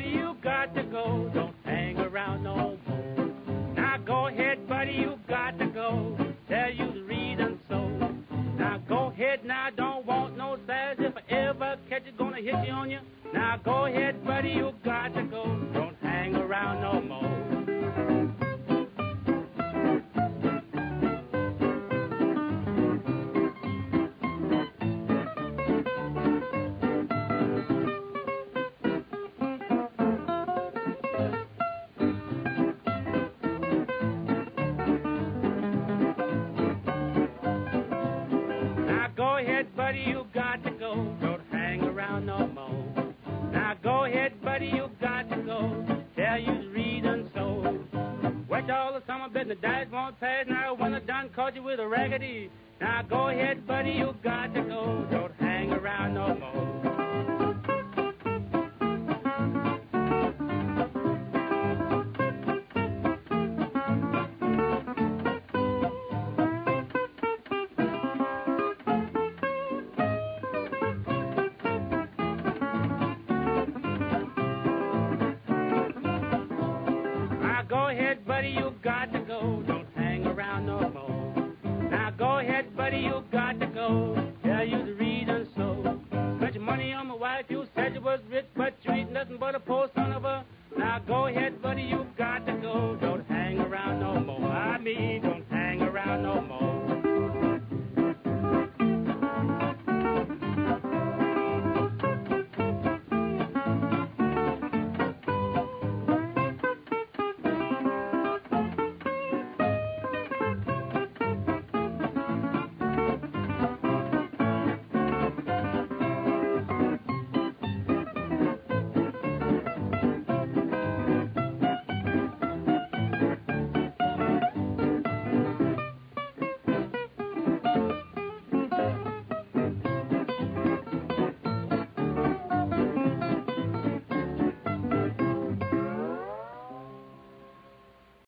buddy, you got to go. Don't hang around no more. Now go ahead, buddy, you got to go. Tell you the reason so. Now go ahead, now don't want no size. If I ever catch it, gonna hit you on you. Now go ahead, buddy, you got the dice won't pass. Now when the done caught you with a raggedy. Now go ahead, buddy, you got to go. Don't hang around no ahead, buddy, you got to go. Don't hang around no more. Now go ahead, buddy, you got to go. Tell you the reason so. Spent your money on my wife, you said you was rich, but you ain't nothing but a poor son of a. Now go ahead, buddy, you